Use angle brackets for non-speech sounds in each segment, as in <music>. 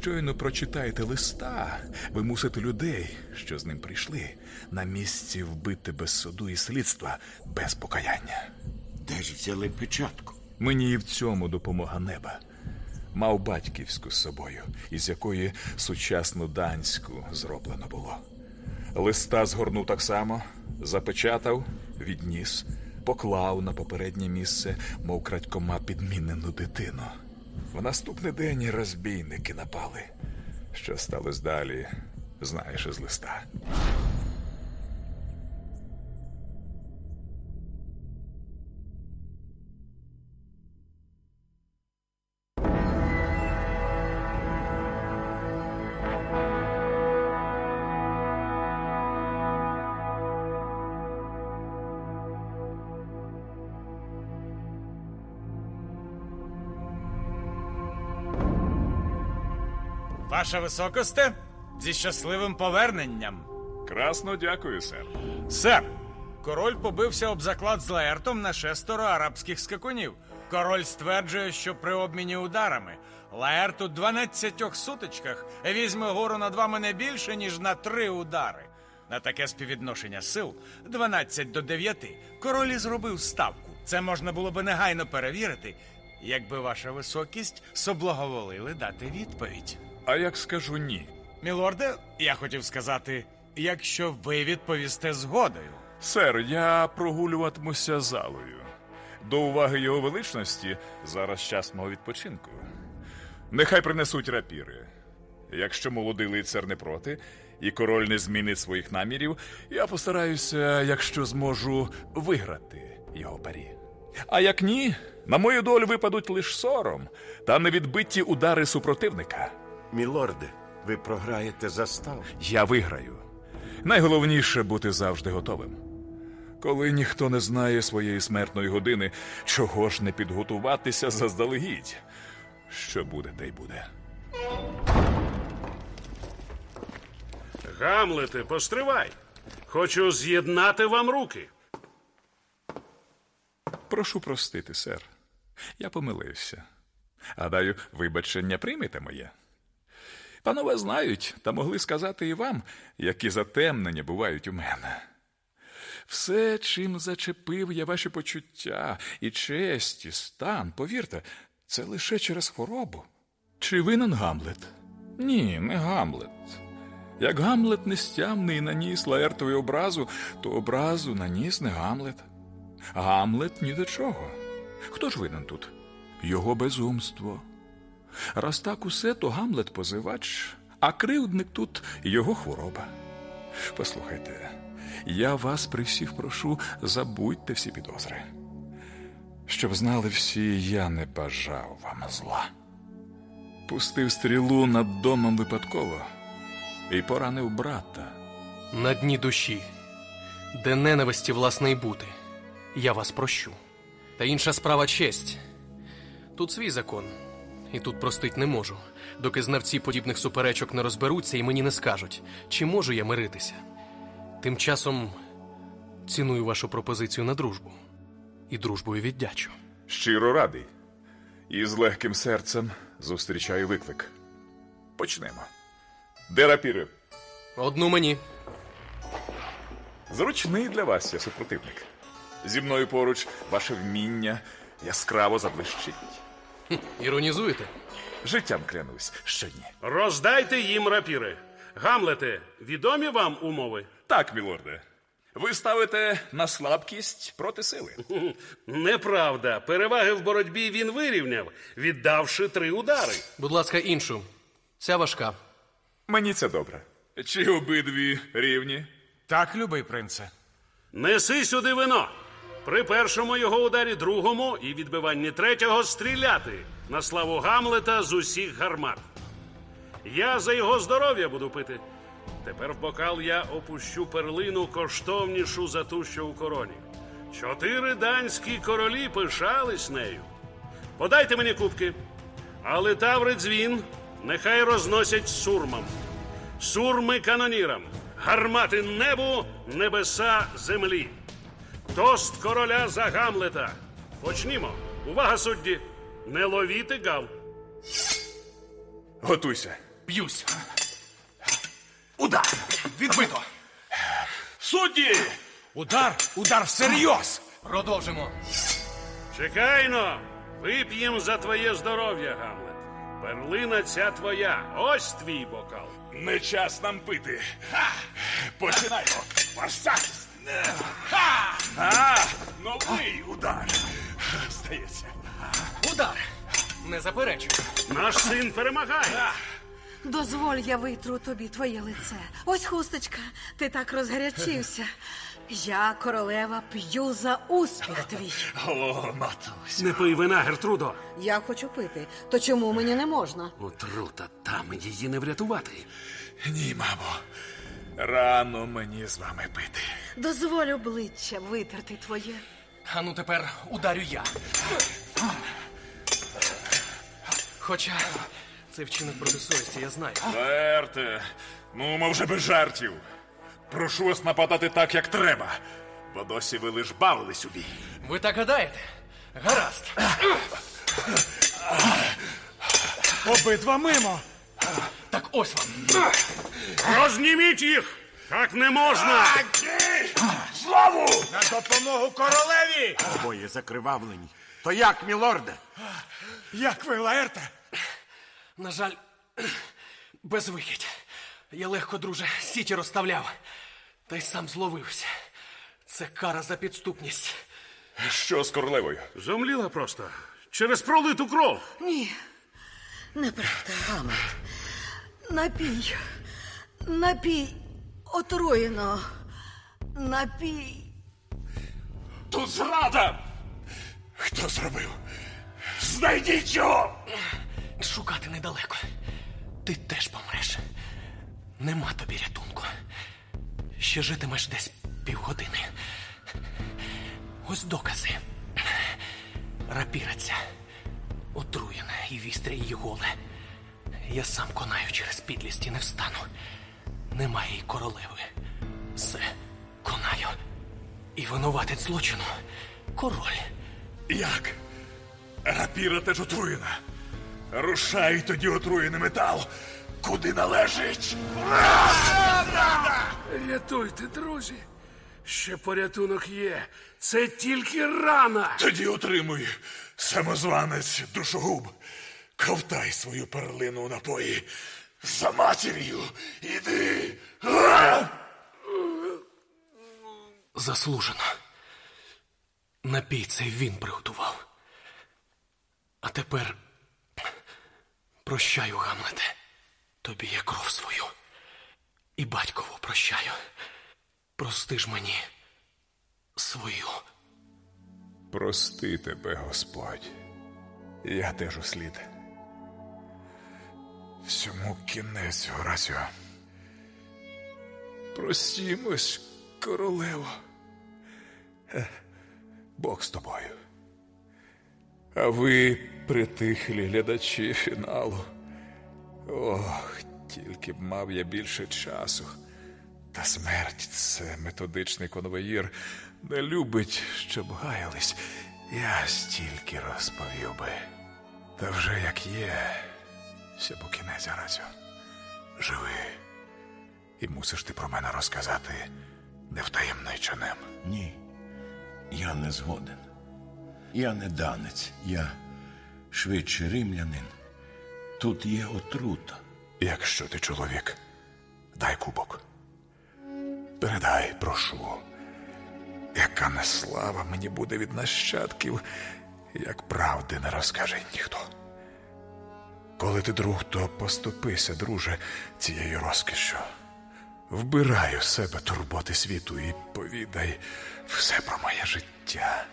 Щойно прочитаєте листа, ви мусите людей, що з ним прийшли, на місці вбити без суду і слідства, без покаяння. Де ж взяли печатку? Мені і в цьому допомога неба. Мав батьківську з собою, із якої сучасну данську зроблено було. Листа згорнув так само, запечатав, відніс, поклав на попереднє місце, мов крадькома підмінену дитину. В наступний день розбійники напали. Що сталося далі, знаєш із листа. Ваша високосте, зі щасливим поверненням. Красно дякую, сер. Сер, король побився об заклад з Лаертом на шестеро арабських скакунів. Король стверджує, що при обміні ударами Лаерт у 12 сутичках візьме гору над вами не більше, ніж на три удари. На таке співвідношення сил 12 до 9 король і зробив ставку. Це можна було би негайно перевірити, якби ваша високість соблаговолили дати відповідь. А як скажу ні? Мілорде, я хотів сказати, якщо ви відповісте згодою. Сер, я прогулюватимуся залою. До уваги його величності зараз час мого відпочинку. Нехай принесуть рапіри. Якщо молодий лицар не проти, і король не змінить своїх намірів, я постараюся, якщо зможу, виграти його парі. А як ні, на мою долю випадуть лише сором та невідбиті удари супротивника. Мілорде, ви програєте заставу. Я виграю. Найголовніше бути завжди готовим. Коли ніхто не знає своєї смертної години, чого ж не підготуватися заздалегідь? Що буде, те й буде. Гамлете, постривай. Хочу з'єднати вам руки. Прошу простити, сер. Я помилився. Гадаю, вибачення приймете моє. Панове знають та могли сказати і вам, які затемнення бувають у мене. Все, чим зачепив я ваші почуття і честь, і стан, повірте, це лише через хворобу. Чи винен Гамлет? Ні, не Гамлет. Як Гамлет нестямний наніс Лаертові образу, то образу наніс не Гамлет. Гамлет ні до чого. Хто ж винен тут? Його безумство. Раз так усе, то Гамлет позивач, а кривдник тут його хвороба. Послухайте, я вас при всіх прошу, забудьте всі підозри. Щоб знали всі, я не бажав вам зла. Пустив стрілу над домом випадково і поранив брата. На дні душі, де ненависті власне й бути, я вас прощу. Та інша справа честь. Тут свій закон, і тут простить не можу, доки знавці подібних суперечок не розберуться і мені не скажуть, чи можу я миритися. Тим часом ціную вашу пропозицію на дружбу і дружбою віддячу. Щиро радий. І з легким серцем зустрічаю виклик. Почнемо. Де рапіри? Одну мені. Зручний для вас я супротивник. Зі мною поруч ваше вміння яскраво заблищить. <laughs> Іронізуєте? Життям клянусь, що ні. Роздайте їм рапіри. Гамлете, відомі вам умови? Так, мілорде. Ви ставите на слабкість проти сили. <laughs> Неправда. Переваги в боротьбі він вирівняв, віддавши три удари. Будь ласка, іншу. Ця важка. Мені це добре. Чи обидві рівні? Так, любий принце. Неси сюди вино. При першому його ударі другому і відбиванні третього стріляти на славу Гамлета з усіх гармат. Я за його здоров'я буду пити. Тепер в бокал я опущу перлину коштовнішу за ту, що у короні. Чотири данські королі пишались нею. Подайте мені кубки. Але таври дзвін нехай розносять сурмам. Сурми канонірам, гармати небу, небеса землі. Тост короля за Гамлета. Почнімо. Увага, судді! Не ловіти гав. Готуйся. Б'юсь. Удар! Відбито. Судді! Удар! Удар всерйоз! Продовжимо. Чекайно, вип'єм за твоє здоров'я, Гамлет. Перлина ця твоя. Ось твій бокал. Не час нам пити. Ха! Починаємо. Ваш захист. А, новий удар. Здається. Удар. Не заперечую. Наш син перемагає. Дозволь, я витру тобі твоє лице. Ось хусточка, ти так розгарячився. Я, королева, п'ю за успіх твій. О, матусь. Не пий вина, Гертрудо. Я хочу пити, то чому мені не можна? Отрута, там її не врятувати. Ні, мамо. Рано мені з вами пити. Дозволь обличчя витерти твоє. А ну тепер ударю я. Хоча це вчинок проти совісті, я знаю. Лаерте, ну ми вже без жартів. Прошу вас нападати так, як треба. Бо досі ви лиш бавились у бій. Ви так гадаєте? Гаразд. Обидва мимо! Так ось вам. Розніміть їх! Так не можна! Славу! На допомогу королеві! Обоє закривавлені. То як, мілорде? Як ви, Лаерте? На жаль, безвихідь. Я легко, друже, сіті розставляв. Та й сам зловився. Це кара за підступність. Що з королевою? Зомліла просто. Через пролиту кров. Ні, неправда, Гамлет. Напій, напій отруєно. Напій. Тут зрада! Хто зробив? Знайдіть його! Шукати недалеко. Ти теж помреш. Нема тобі рятунку. Ще житимеш десь півгодини. Ось докази. Рапіриця. Отруєна і вістря її голе. Я сам конаю через підлість і не встану. Немає й королеви. Все, конаю. І винуватець злочину. Король. Як? Рапіра теж отруєна. Рушай тоді отруєний метал. Куди належить? Рятуйте, друзі. Ще порятунок є. Це тільки рана. Тоді отримуй, самозванець душогуб. Ковтай свою перлину у напої. За матір'ю. Іди. Заслужено. Напій цей він приготував. А тепер прощаю, Гамлете. Тобі я кров свою. І батькову прощаю. Прости ж мені свою. Прости тебе, Господь. Я теж услід. Всьому кінець, Горасіо. Простімось, королево. Е, Бог з тобою. А ви, притихлі глядачі фіналу. Ох, тільки б мав я більше часу. Та смерть це методичний конвоїр. Не любить, щоб гаялись. Я стільки розповів би. Та вже як є, ся по кінець Гаразю. Живи. І мусиш ти про мене розказати невтаємниченим. Ні. Я не згоден. Я не данець, я швидше римлянин. Тут є отрута. Якщо ти чоловік, дай кубок. Передай, прошу. Яка неслава мені буде від нащадків, як правди не розкаже ніхто. Коли ти друг, то поступися, друже, цією розкішшю. Вбирай у себе турботи світу і повідай все про моє життя.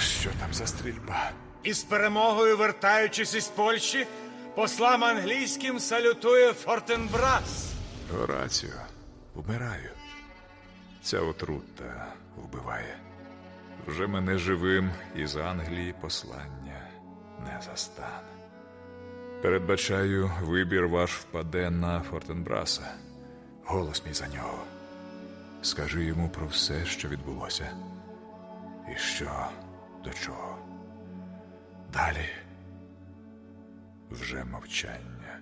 Що там за стрільба? Із перемогою, вертаючись із Польщі, послам англійським салютує Фортенбрас. Горацію, вмираю. Ця отрута вбиває. Вже мене живим із Англії послання не застане. Передбачаю, вибір ваш впаде на Фортенбраса. Голос мій за нього. Скажи йому про все, що відбулося. І що до чого. далі вже мовчання.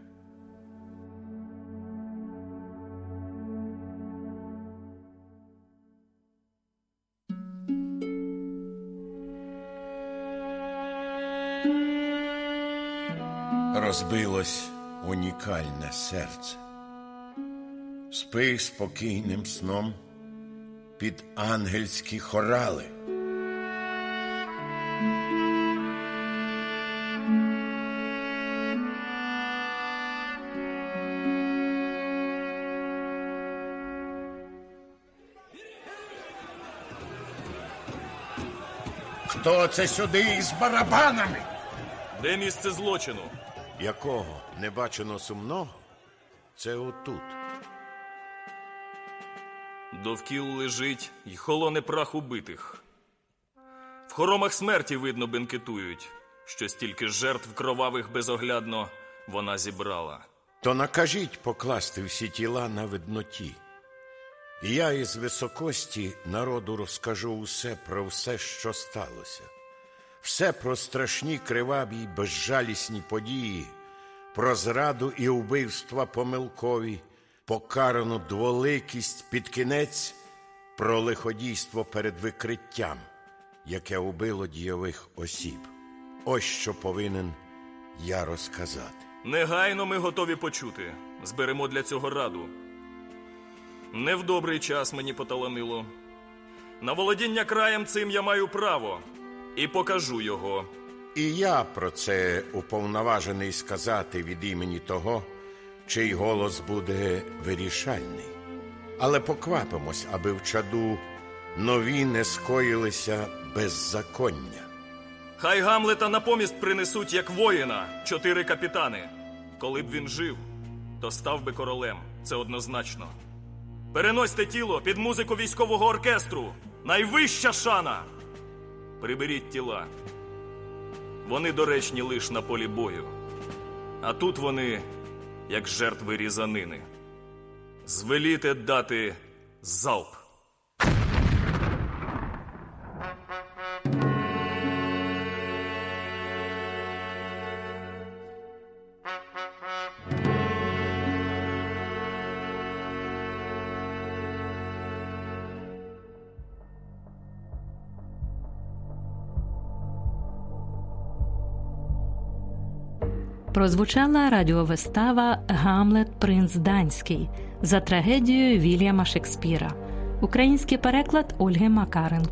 Розбилось унікальне серце. Спи спокійним сном під ангельські хорали. Хто це сюди із барабанами? Де місце злочину? Якого не бачено сумного? Це отут. Довкіл лежить й холоне прах убитих. В хоромах смерті, видно, бенкетують, що стільки жертв кровавих безоглядно вона зібрала. То накажіть покласти всі тіла на видноті. Я із високості народу розкажу усе про все, що сталося, все про страшні криваві й безжалісні події, про зраду і вбивства помилкові, покарану дволикість під кінець, про лиходійство перед викриттям, яке убило дійових осіб. Ось що повинен я розказати. Негайно ми готові почути. Зберемо для цього раду. Не в добрий час мені поталанило. На володіння краєм цим я маю право і покажу його. І я про це уповноважений сказати від імені того, чий голос буде вирішальний. Але поквапимось, аби в чаду нові не скоїлися беззаконня. Хай Гамлета на поміст принесуть як воїна чотири капітани. Коли б він жив, то став би королем. Це однозначно. Переносьте тіло під музику військового оркестру. Найвища шана. Приберіть тіла. Вони доречні лиш на полі бою. А тут вони, як жертви різанини. Звеліте дати залп. Прозвучала радіовистава Гамлет Принц Данський за трагедією Вільяма Шекспіра. Український переклад Ольги Макаренко.